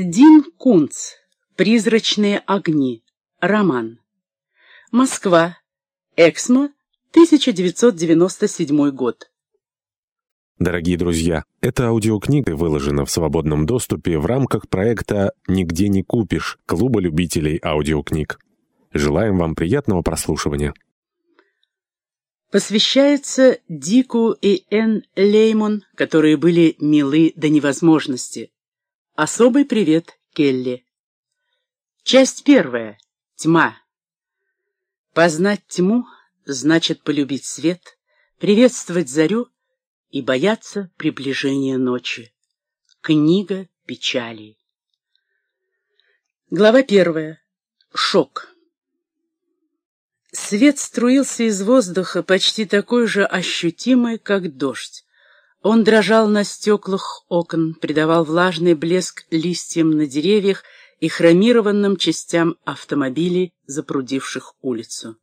Дин Кунц. Призрачные огни. Роман. Москва. Эксмо. 1997 год. Дорогие друзья, эта аудиокнига выложена в свободном доступе в рамках проекта «Нигде не купишь» Клуба любителей аудиокниг. Желаем вам приятного прослушивания. Посвящается Дику и Энн Леймон, которые были милы до невозможности. Особый привет, Келли. Часть первая. Тьма. Познать тьму значит полюбить свет, приветствовать зарю и бояться приближения ночи. Книга печалей. Глава первая. Шок. Свет струился из воздуха, почти такой же ощутимый, как дождь. Он дрожал на стеклах окон, придавал влажный блеск листьям на деревьях и хромированным частям автомобилей, запрудивших улицу.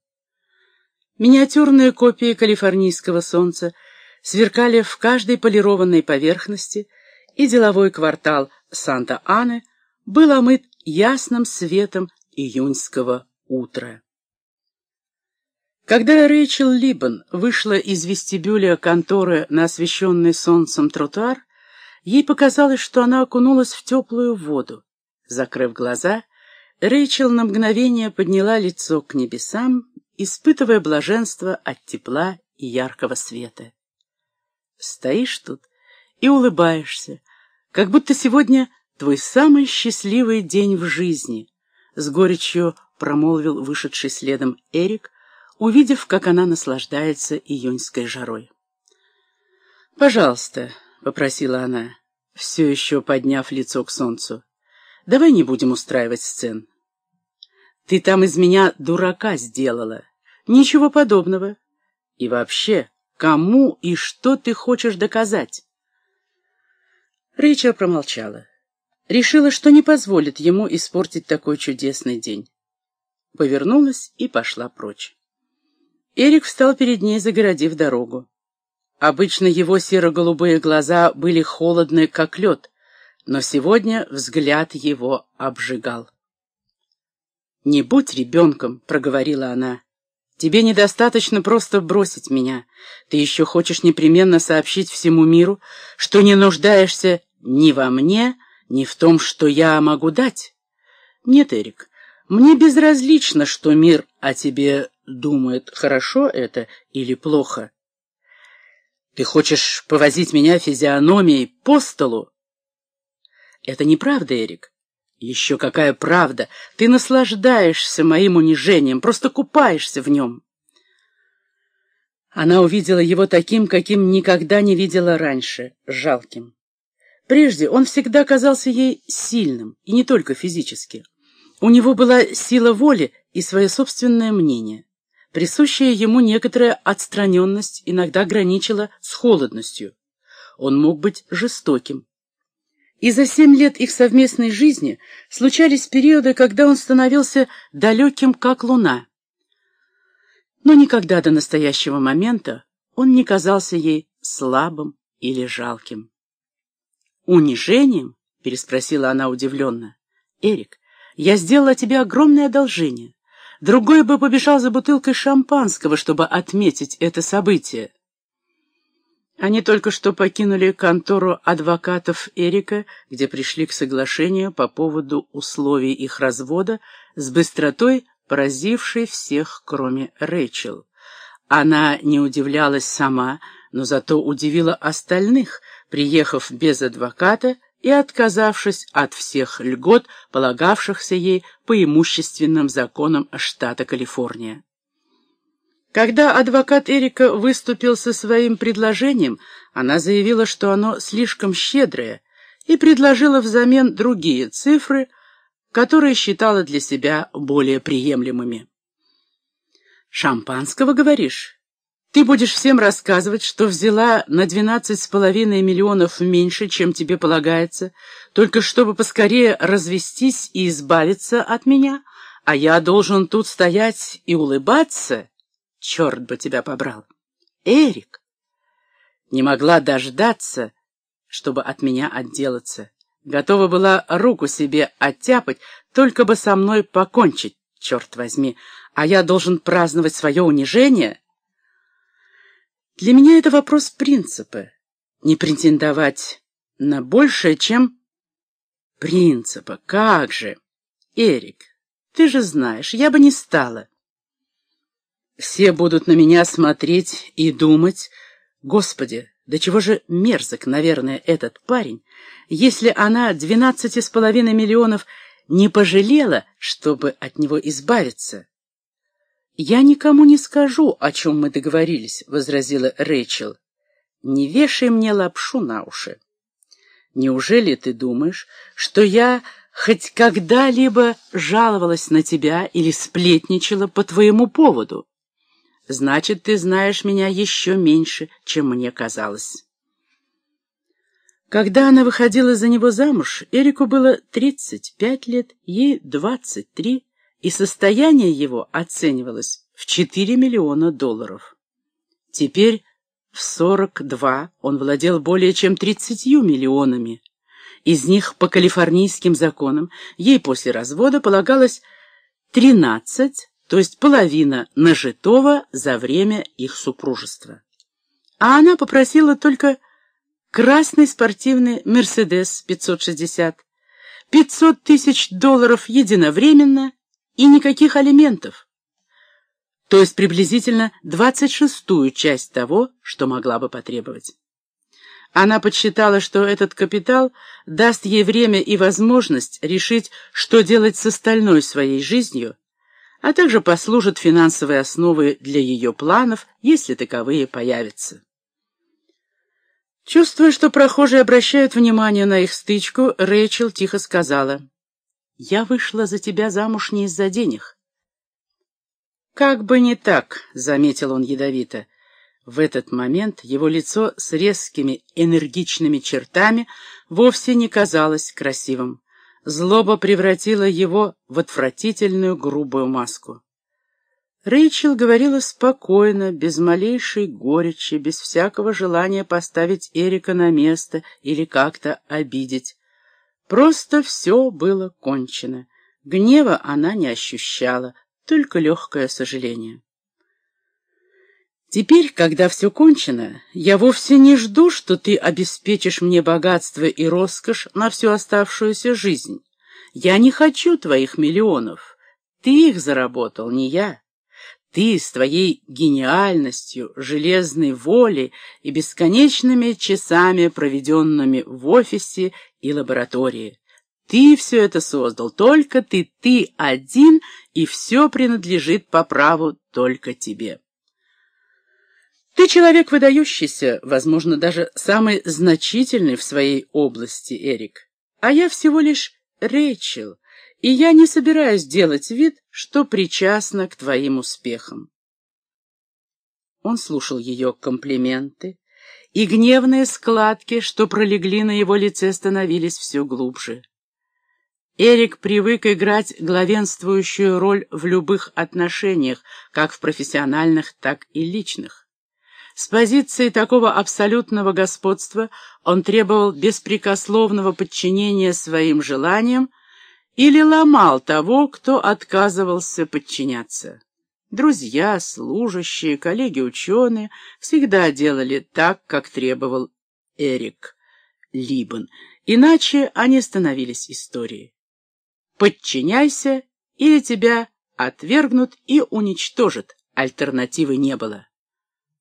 Миниатюрные копии калифорнийского солнца сверкали в каждой полированной поверхности, и деловой квартал Санта-Аны был омыт ясным светом июньского утра. Когда Рэйчел Либбен вышла из вестибюля конторы на освещенный солнцем тротуар, ей показалось, что она окунулась в теплую воду. Закрыв глаза, Рэйчел на мгновение подняла лицо к небесам, испытывая блаженство от тепла и яркого света. Стоишь тут и улыбаешься, как будто сегодня твой самый счастливый день в жизни, — с горечью промолвил вышедший следом Эрик, увидев, как она наслаждается июньской жарой. «Пожалуйста», — попросила она, все еще подняв лицо к солнцу, — «давай не будем устраивать сцен. Ты там из меня дурака сделала. Ничего подобного. И вообще, кому и что ты хочешь доказать?» Рэйчел промолчала. Решила, что не позволит ему испортить такой чудесный день. Повернулась и пошла прочь. Эрик встал перед ней, загородив дорогу. Обычно его серо-голубые глаза были холодны, как лед, но сегодня взгляд его обжигал. «Не будь ребенком», — проговорила она. «Тебе недостаточно просто бросить меня. Ты еще хочешь непременно сообщить всему миру, что не нуждаешься ни во мне, ни в том, что я могу дать. Нет, Эрик, мне безразлично, что мир о тебе думает, хорошо это или плохо. Ты хочешь повозить меня физиономией по столу? Это неправда, Эрик. Еще какая правда! Ты наслаждаешься моим унижением, просто купаешься в нем. Она увидела его таким, каким никогда не видела раньше, жалким. Прежде он всегда казался ей сильным, и не только физически. У него была сила воли и свое собственное мнение. Присущая ему некоторая отстраненность иногда граничила с холодностью. Он мог быть жестоким. И за семь лет их совместной жизни случались периоды, когда он становился далеким, как луна. Но никогда до настоящего момента он не казался ей слабым или жалким. «Унижением?» — переспросила она удивленно. «Эрик, я сделала тебе огромное одолжение. Другой бы побежал за бутылкой шампанского, чтобы отметить это событие. Они только что покинули контору адвокатов Эрика, где пришли к соглашению по поводу условий их развода с быстротой, поразившей всех, кроме Рэйчел. Она не удивлялась сама, но зато удивила остальных, приехав без адвоката и отказавшись от всех льгот, полагавшихся ей по имущественным законам штата Калифорния. Когда адвокат Эрика выступил со своим предложением, она заявила, что оно слишком щедрое, и предложила взамен другие цифры, которые считала для себя более приемлемыми. «Шампанского, говоришь?» Ты будешь всем рассказывать, что взяла на двенадцать с половиной миллионов меньше, чем тебе полагается, только чтобы поскорее развестись и избавиться от меня, а я должен тут стоять и улыбаться? Черт бы тебя побрал! Эрик! Не могла дождаться, чтобы от меня отделаться. Готова была руку себе оттяпать, только бы со мной покончить, черт возьми. А я должен праздновать свое унижение? Для меня это вопрос принципа. Не претендовать на большее, чем принципа. Как же? Эрик, ты же знаешь, я бы не стала. Все будут на меня смотреть и думать, Господи, да чего же мерзок, наверное, этот парень, если она двенадцати с половиной миллионов не пожалела, чтобы от него избавиться. «Я никому не скажу, о чем мы договорились», — возразила Рэйчел. «Не вешай мне лапшу на уши. Неужели ты думаешь, что я хоть когда-либо жаловалась на тебя или сплетничала по твоему поводу?» значит, ты знаешь меня еще меньше, чем мне казалось. Когда она выходила за него замуж, Эрику было 35 лет, ей 23, и состояние его оценивалось в 4 миллиона долларов. Теперь в 42 он владел более чем 30 миллионами. Из них по калифорнийским законам ей после развода полагалось 13 то есть половина нажитого за время их супружества. А она попросила только красный спортивный «Мерседес 560», 500 тысяч долларов единовременно и никаких алиментов, то есть приблизительно 26-ю часть того, что могла бы потребовать. Она подсчитала, что этот капитал даст ей время и возможность решить, что делать с остальной своей жизнью, а также послужат финансовой основой для ее планов, если таковые появятся. Чувствуя, что прохожие обращают внимание на их стычку, Рэйчел тихо сказала, «Я вышла за тебя замуж не из-за денег». «Как бы не так», — заметил он ядовито. В этот момент его лицо с резкими энергичными чертами вовсе не казалось красивым. Злоба превратила его в отвратительную грубую маску. Рэйчел говорила спокойно, без малейшей горечи, без всякого желания поставить Эрика на место или как-то обидеть. Просто все было кончено. Гнева она не ощущала, только легкое сожаление. Теперь, когда все кончено, я вовсе не жду, что ты обеспечишь мне богатство и роскошь на всю оставшуюся жизнь. Я не хочу твоих миллионов. Ты их заработал, не я. Ты с твоей гениальностью, железной волей и бесконечными часами, проведенными в офисе и лаборатории. Ты все это создал, только ты, ты один, и все принадлежит по праву только тебе. Ты человек выдающийся, возможно, даже самый значительный в своей области, Эрик. А я всего лишь Рэйчел, и я не собираюсь делать вид, что причастна к твоим успехам. Он слушал ее комплименты, и гневные складки, что пролегли на его лице, становились все глубже. Эрик привык играть главенствующую роль в любых отношениях, как в профессиональных, так и личных. С позиции такого абсолютного господства он требовал беспрекословного подчинения своим желаниям или ломал того, кто отказывался подчиняться. Друзья, служащие, коллеги-ученые всегда делали так, как требовал Эрик Либен, иначе они становились историей. «Подчиняйся, или тебя отвергнут и уничтожат», альтернативы не было.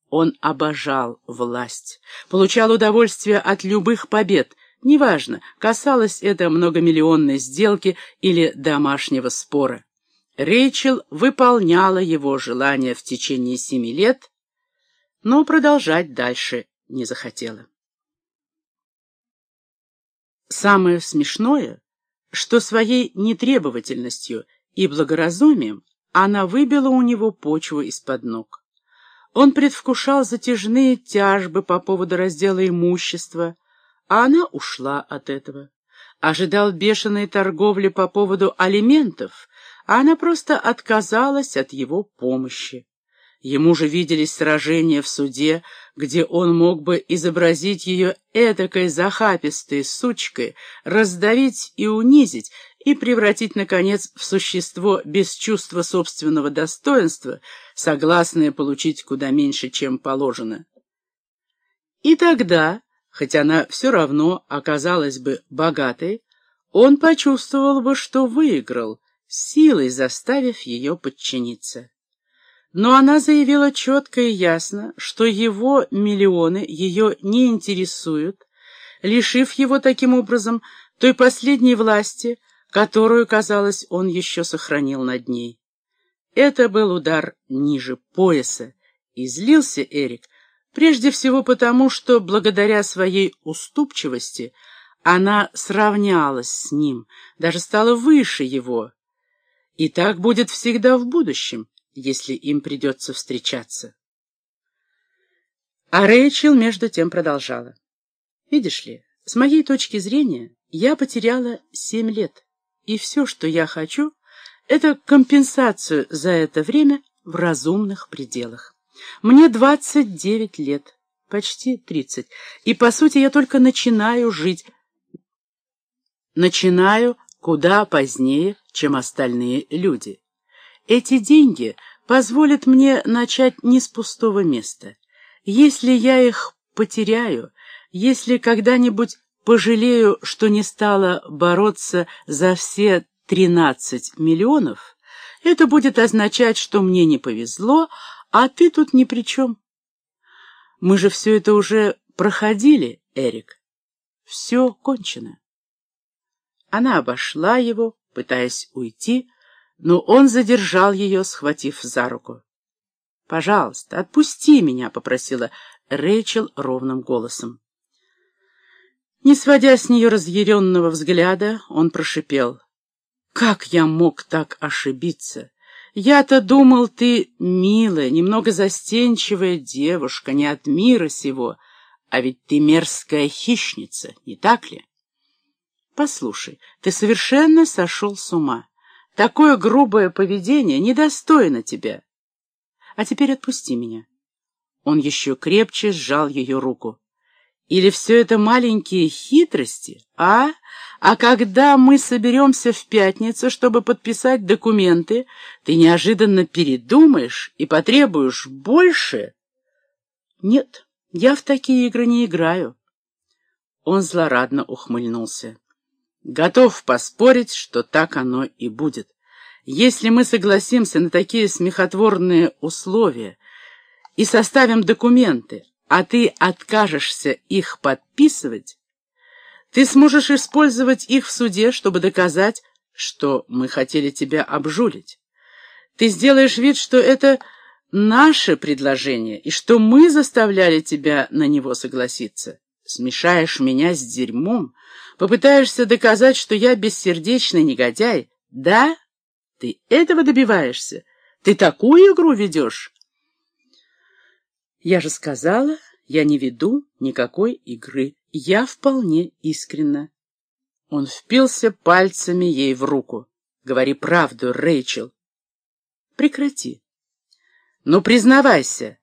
Он обожал власть, получал удовольствие от любых побед, неважно, касалось это многомиллионной сделки или домашнего спора. Рэйчел выполняла его желание в течение семи лет, но продолжать дальше не захотела. Самое смешное, что своей нетребовательностью и благоразумием она выбила у него почву из-под ног. Он предвкушал затяжные тяжбы по поводу раздела имущества, а она ушла от этого. Ожидал бешеной торговли по поводу алиментов, а она просто отказалась от его помощи. Ему же виделись сражения в суде, где он мог бы изобразить ее этакой захапистой сучкой, раздавить и унизить, и превратить, наконец, в существо без чувства собственного достоинства, согласное получить куда меньше, чем положено. И тогда, хоть она все равно оказалась бы богатой, он почувствовал бы, что выиграл, силой заставив ее подчиниться. Но она заявила четко и ясно, что его миллионы ее не интересуют, лишив его таким образом той последней власти, которую, казалось, он еще сохранил над ней. Это был удар ниже пояса, и злился Эрик прежде всего потому, что благодаря своей уступчивости она сравнялась с ним, даже стала выше его. И так будет всегда в будущем, если им придется встречаться. А Рэйчел между тем продолжала. «Видишь ли, с моей точки зрения, я потеряла семь лет, и все, что я хочу, это компенсацию за это время в разумных пределах. Мне двадцать девять лет, почти тридцать, и, по сути, я только начинаю жить. Начинаю куда позднее, чем остальные люди. Эти деньги позволят мне начать не с пустого места. Если я их потеряю, если когда-нибудь пожалею, что не стала бороться за все 13 миллионов, это будет означать, что мне не повезло, а ты тут ни при чем. Мы же все это уже проходили, Эрик. Все кончено. Она обошла его, пытаясь уйти, но он задержал ее, схватив за руку. «Пожалуйста, отпусти меня», — попросила Рэйчел ровным голосом. Не сводя с нее разъяренного взгляда, он прошипел. «Как я мог так ошибиться? Я-то думал, ты милая, немного застенчивая девушка, не от мира сего, а ведь ты мерзкая хищница, не так ли? Послушай, ты совершенно сошел с ума. Такое грубое поведение недостойно тебя. А теперь отпусти меня. Он еще крепче сжал ее руку. Или все это маленькие хитрости, а? А когда мы соберемся в пятницу, чтобы подписать документы, ты неожиданно передумаешь и потребуешь больше? Нет, я в такие игры не играю. Он злорадно ухмыльнулся. Готов поспорить, что так оно и будет. Если мы согласимся на такие смехотворные условия и составим документы, а ты откажешься их подписывать, ты сможешь использовать их в суде, чтобы доказать, что мы хотели тебя обжулить. Ты сделаешь вид, что это наше предложение, и что мы заставляли тебя на него согласиться. Смешаешь меня с дерьмом, попытаешься доказать, что я бессердечный негодяй. Да? Ты этого добиваешься? Ты такую игру ведешь? Я же сказала, я не веду никакой игры. Я вполне искренна. Он впился пальцами ей в руку. Говори правду, Рэйчел. Прекрати. Ну, признавайся.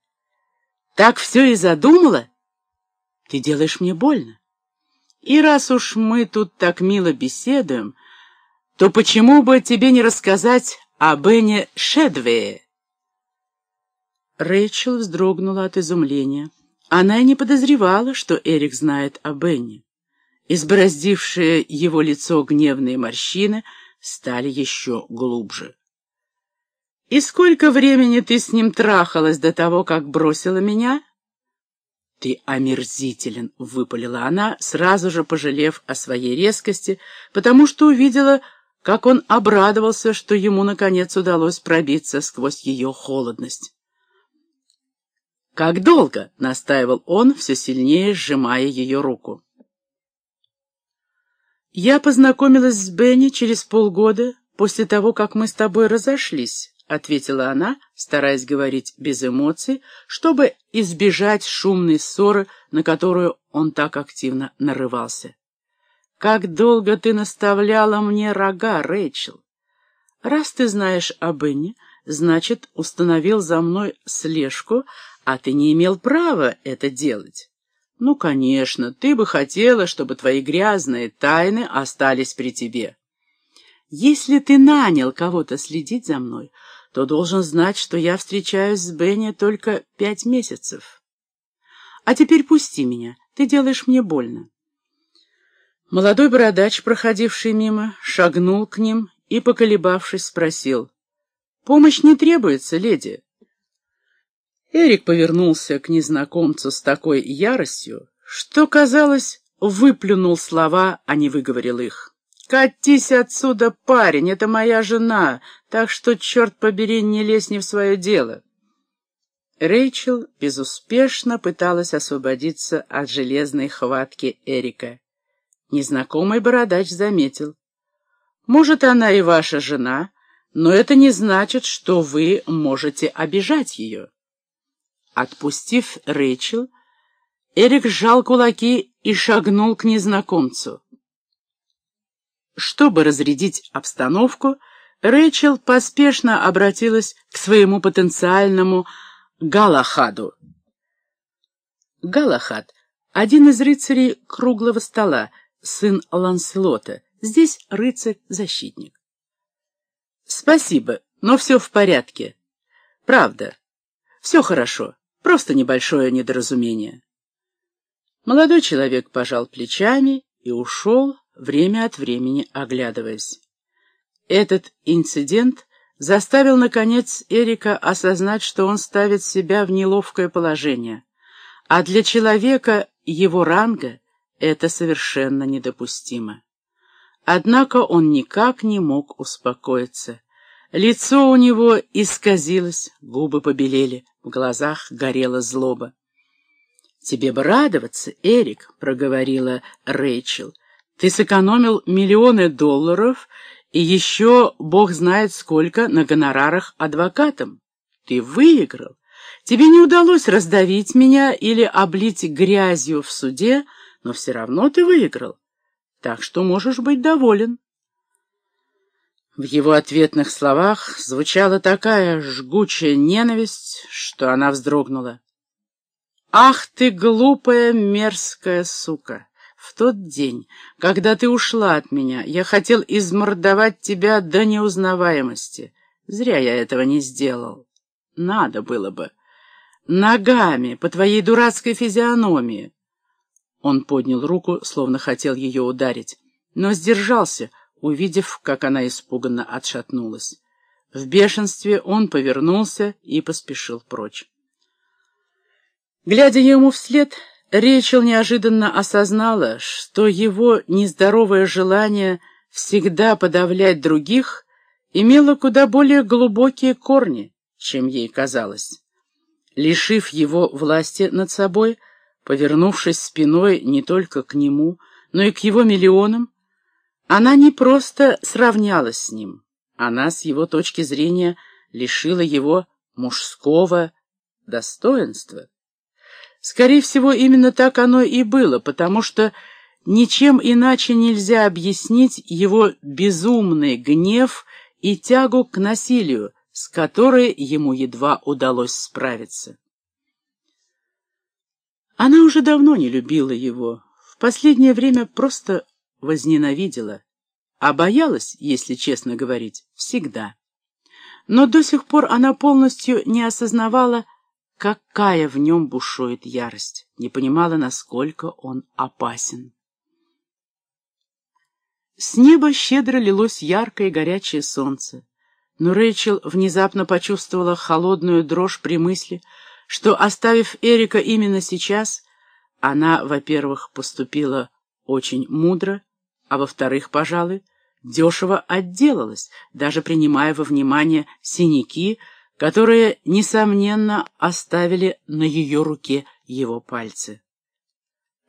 Так все и задумала? Ты делаешь мне больно. И раз уж мы тут так мило беседуем, то почему бы тебе не рассказать о Бене Шедвее? Рэйчел вздрогнула от изумления. Она и не подозревала, что Эрик знает о Бенни. Избороздившие его лицо гневные морщины стали еще глубже. «И сколько времени ты с ним трахалась до того, как бросила меня?» «Ты омерзителен», — выпалила она, сразу же пожалев о своей резкости, потому что увидела, как он обрадовался, что ему, наконец, удалось пробиться сквозь ее холодность. «Как долго?» — настаивал он, все сильнее сжимая ее руку. «Я познакомилась с Бенни через полгода после того, как мы с тобой разошлись», — ответила она, стараясь говорить без эмоций, чтобы избежать шумной ссоры, на которую он так активно нарывался. «Как долго ты наставляла мне рога, Рэйчел! Раз ты знаешь о Бенни, значит, установил за мной слежку, а ты не имел права это делать. Ну, конечно, ты бы хотела, чтобы твои грязные тайны остались при тебе. Если ты нанял кого-то следить за мной, то должен знать, что я встречаюсь с Бенни только пять месяцев. А теперь пусти меня, ты делаешь мне больно. Молодой бородач, проходивший мимо, шагнул к ним и, поколебавшись, спросил. «Помощь не требуется, леди». Эрик повернулся к незнакомцу с такой яростью, что, казалось, выплюнул слова, а не выговорил их. «Катись отсюда, парень, это моя жена, так что, черт побери, не лезь не в свое дело». Рэйчел безуспешно пыталась освободиться от железной хватки Эрика. Незнакомый бородач заметил. «Может, она и ваша жена, но это не значит, что вы можете обижать ее». Отпустив Рэйчел, Эрик сжал кулаки и шагнул к незнакомцу. Чтобы разрядить обстановку, Рэйчел поспешно обратилась к своему потенциальному Галахаду. Галахад — один из рыцарей круглого стола, сын Ланселота. Здесь рыцарь-защитник. Спасибо, но все в порядке. Правда. Все хорошо. Просто небольшое недоразумение. Молодой человек пожал плечами и ушел, время от времени оглядываясь. Этот инцидент заставил, наконец, Эрика осознать, что он ставит себя в неловкое положение, а для человека его ранга это совершенно недопустимо. Однако он никак не мог успокоиться. Лицо у него исказилось, губы побелели, в глазах горела злоба. «Тебе бы радоваться, Эрик», — проговорила Рэйчел. «Ты сэкономил миллионы долларов и еще бог знает сколько на гонорарах адвокатам. Ты выиграл. Тебе не удалось раздавить меня или облить грязью в суде, — но все равно ты выиграл, так что можешь быть доволен. В его ответных словах звучала такая жгучая ненависть, что она вздрогнула. «Ах ты, глупая, мерзкая сука! В тот день, когда ты ушла от меня, я хотел измордовать тебя до неузнаваемости. Зря я этого не сделал. Надо было бы. Ногами, по твоей дурацкой физиономии. Он поднял руку, словно хотел ее ударить, но сдержался, увидев, как она испуганно отшатнулась. В бешенстве он повернулся и поспешил прочь. Глядя ему вслед, Рейчел неожиданно осознала, что его нездоровое желание всегда подавлять других имело куда более глубокие корни, чем ей казалось. Лишив его власти над собой, Повернувшись спиной не только к нему, но и к его миллионам, она не просто сравнялась с ним, она с его точки зрения лишила его мужского достоинства. Скорее всего, именно так оно и было, потому что ничем иначе нельзя объяснить его безумный гнев и тягу к насилию, с которой ему едва удалось справиться. Она уже давно не любила его, в последнее время просто возненавидела, а боялась, если честно говорить, всегда. Но до сих пор она полностью не осознавала, какая в нем бушует ярость, не понимала, насколько он опасен. С неба щедро лилось яркое и горячее солнце, но Рэйчел внезапно почувствовала холодную дрожь при мысли, что, оставив Эрика именно сейчас, она, во-первых, поступила очень мудро, а во-вторых, пожалуй, дешево отделалась, даже принимая во внимание синяки, которые, несомненно, оставили на ее руке его пальцы.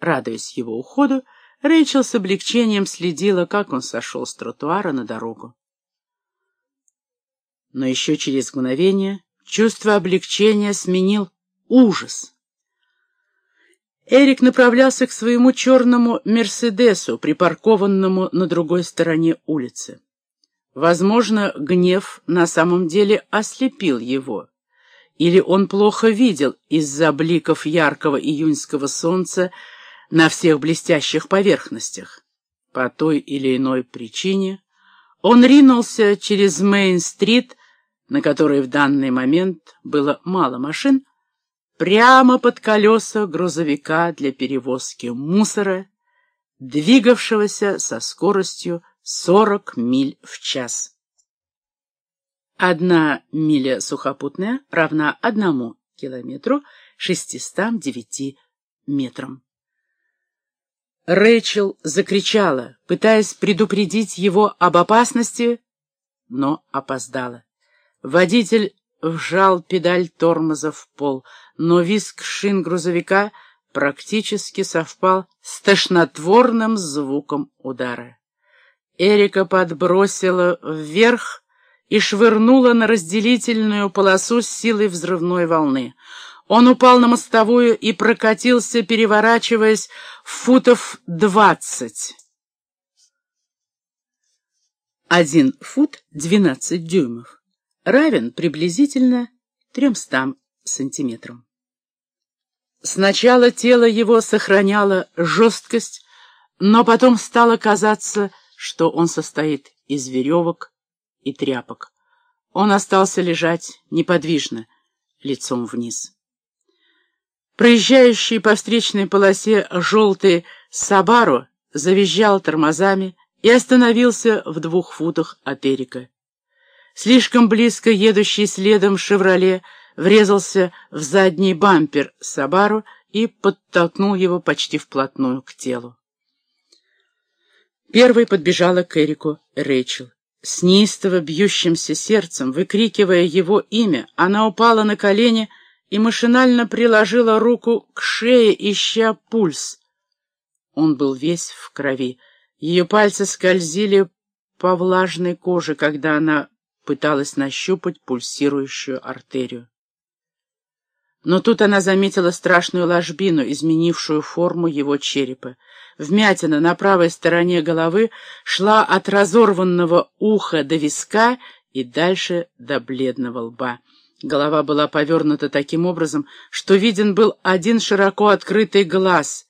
Радуясь его уходу, Рэйчел с облегчением следила, как он сошел с тротуара на дорогу. Но еще через мгновение Чувство облегчения сменил ужас. Эрик направлялся к своему черному «Мерседесу», припаркованному на другой стороне улицы. Возможно, гнев на самом деле ослепил его. Или он плохо видел из-за бликов яркого июньского солнца на всех блестящих поверхностях. По той или иной причине он ринулся через Мейн-стрит, на которой в данный момент было мало машин, прямо под колеса грузовика для перевозки мусора, двигавшегося со скоростью 40 миль в час. Одна миля сухопутная равна одному километру 609 метрам. Рэйчел закричала, пытаясь предупредить его об опасности, но опоздала. Водитель вжал педаль тормоза в пол, но виск шин грузовика практически совпал с тошнотворным звуком удара. Эрика подбросила вверх и швырнула на разделительную полосу с силой взрывной волны. Он упал на мостовую и прокатился, переворачиваясь, футов двадцать. Один фут двенадцать дюймов равен приблизительно тремстам сантиметрам. Сначала тело его сохраняло жесткость, но потом стало казаться, что он состоит из веревок и тряпок. Он остался лежать неподвижно, лицом вниз. Проезжающий по встречной полосе желтый Сабару завизжал тормозами и остановился в двух футах от Эрика. Слишком близко едущий следом «Шевроле» врезался в задний бампер Сабару и подтолкнул его почти вплотную к телу. Первой подбежала к Эрику Рэйчел. С неистово бьющимся сердцем, выкрикивая его имя, она упала на колени и машинально приложила руку к шее, ища пульс. Он был весь в крови. Ее пальцы скользили по влажной коже, когда она пыталась нащупать пульсирующую артерию. Но тут она заметила страшную ложбину, изменившую форму его черепа. Вмятина на правой стороне головы шла от разорванного уха до виска и дальше до бледного лба. Голова была повернута таким образом, что виден был один широко открытый глаз,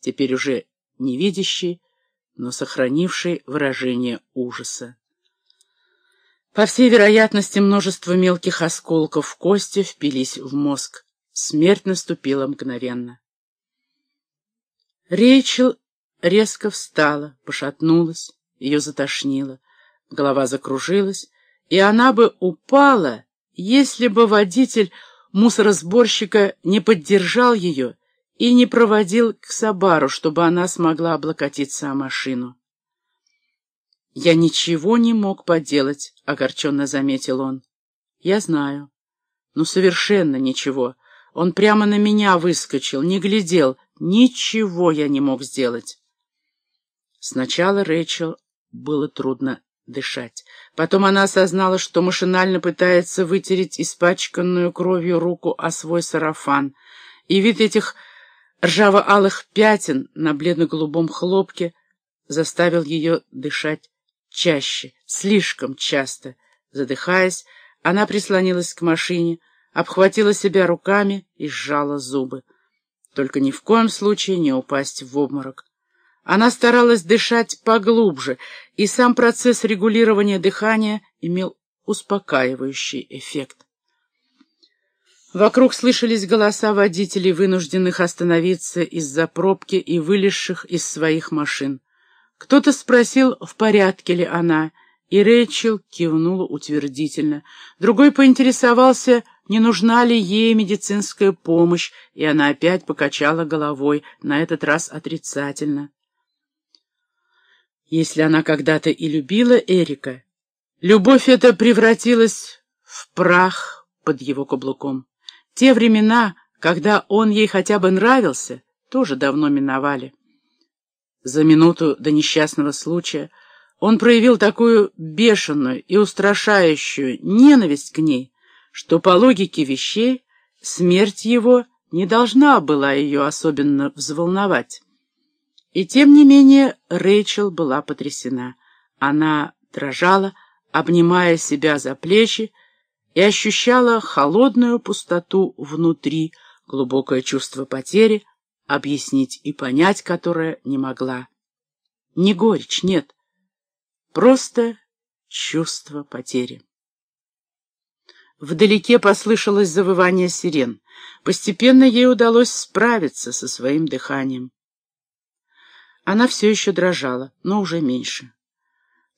теперь уже невидящий, но сохранивший выражение ужаса. По всей вероятности, множество мелких осколков в кости впились в мозг. Смерть наступила мгновенно. Рейчел резко встала, пошатнулась, ее затошнило, голова закружилась, и она бы упала, если бы водитель мусоросборщика не поддержал ее и не проводил к Сабару, чтобы она смогла облокотиться о машину. «Я ничего не мог поделать», — огорченно заметил он. «Я знаю. Ну, совершенно ничего. Он прямо на меня выскочил, не глядел. Ничего я не мог сделать». Сначала Рэйчел было трудно дышать. Потом она осознала, что машинально пытается вытереть испачканную кровью руку о свой сарафан. И вид этих ржаво-алых пятен на бледно-голубом хлопке заставил ее дышать чаще, слишком часто. Задыхаясь, она прислонилась к машине, обхватила себя руками и сжала зубы. Только ни в коем случае не упасть в обморок. Она старалась дышать поглубже, и сам процесс регулирования дыхания имел успокаивающий эффект. Вокруг слышались голоса водителей, вынужденных остановиться из-за пробки и вылезших из своих машин. Кто-то спросил, в порядке ли она, и Рэйчел кивнула утвердительно. Другой поинтересовался, не нужна ли ей медицинская помощь, и она опять покачала головой, на этот раз отрицательно. Если она когда-то и любила Эрика, любовь эта превратилась в прах под его каблуком. Те времена, когда он ей хотя бы нравился, тоже давно миновали. За минуту до несчастного случая он проявил такую бешеную и устрашающую ненависть к ней, что по логике вещей смерть его не должна была ее особенно взволновать. И тем не менее Рэйчел была потрясена. Она дрожала, обнимая себя за плечи, и ощущала холодную пустоту внутри, глубокое чувство потери, объяснить и понять которое не могла. Не горечь, нет, просто чувство потери. Вдалеке послышалось завывание сирен. Постепенно ей удалось справиться со своим дыханием. Она все еще дрожала, но уже меньше.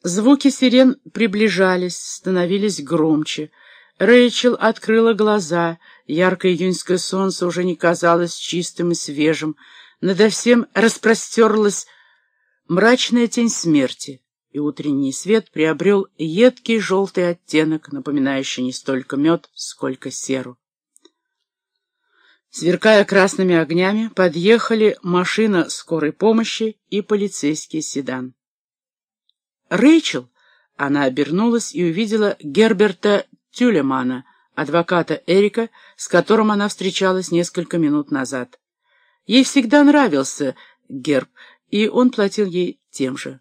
Звуки сирен приближались, становились громче. Рэйчел открыла глаза. Яркое июньское солнце уже не казалось чистым и свежим. Надо всем распростерлась мрачная тень смерти, и утренний свет приобрел едкий желтый оттенок, напоминающий не столько мед, сколько серу. Сверкая красными огнями, подъехали машина скорой помощи и полицейский седан. «Рэйчел!» — она обернулась и увидела Герберта Тюлемана, адвоката Эрика, с которым она встречалась несколько минут назад. Ей всегда нравился Герб, и он платил ей тем же.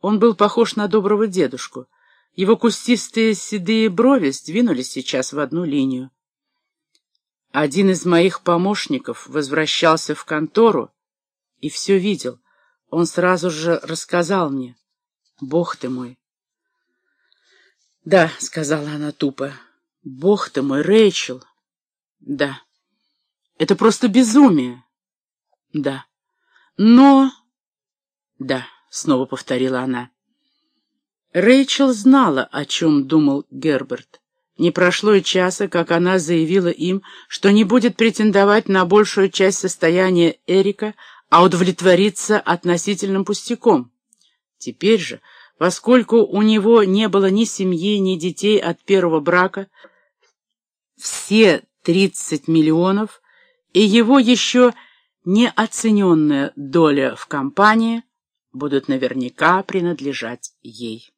Он был похож на доброго дедушку. Его кустистые седые брови сдвинулись сейчас в одну линию. Один из моих помощников возвращался в контору и все видел. Он сразу же рассказал мне. Бог ты мой. Да, сказала она тупо. Бог ты мой, Рэйчел. Да. Это просто безумие. Да. Но... Да, снова повторила она. Рэйчел знала, о чем думал Герберт. Не прошло и часа, как она заявила им, что не будет претендовать на большую часть состояния Эрика, а удовлетвориться относительным пустяком. Теперь же, поскольку у него не было ни семьи, ни детей от первого брака, все 30 миллионов и его еще неоцененная доля в компании будут наверняка принадлежать ей.